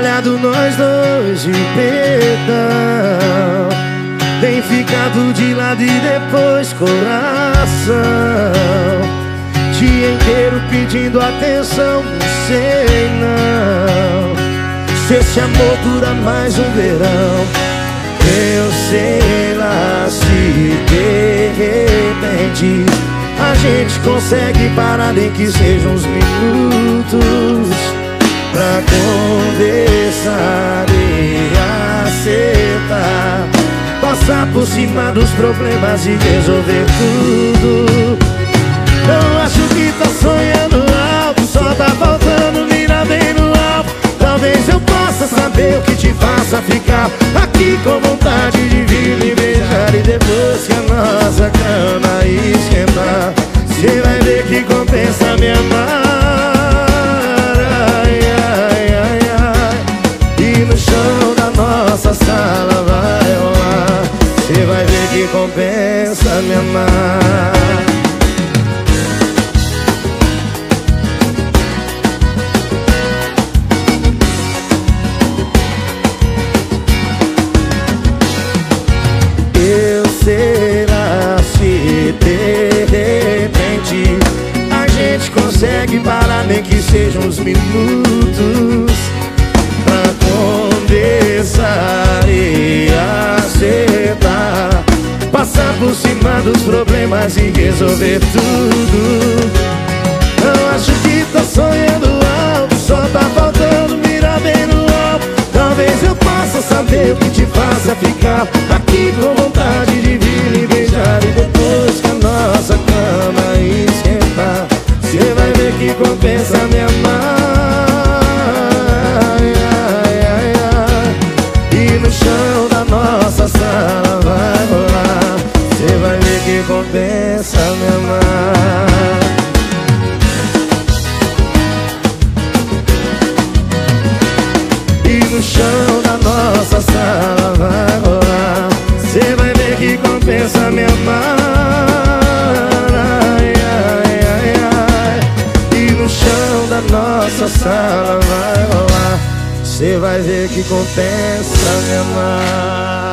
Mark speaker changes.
Speaker 1: nós dois de perdão. Tem ficado de lado e depois coração. Dia inteiro pedindo atenção, não sei não. Se esse amor dura mais um verão Eu sei lá se de repente A gente consegue parar nem que sejam uns minutos Pra conversar e acertar Passar por cima dos problemas e resolver tudo. Eu acho que tá sonhando alto Só tá faltando mirar bem no alto. Talvez eu possa saber o que te faça ficar Aqui com vontade de vir me beijar E depois que a nossa cama compensa me amar Eu será se de repente A gente consegue parar nem que sejam uns minutos Pra conversar resolver tudo. Eu acho que tô sonhando alto Só tá faltando mirar bem no alto. Talvez eu possa saber o que te faça ficar Aqui com vontade de vir e beijar E depois que a nossa cama esquentar Cê vai ver que compensa compensa me amar E no chão da nossa sala vai rolar. Cê vai ver que compensa me amar. E no chão da nossa sala vai rolar. Cê vai ver que compensa me amar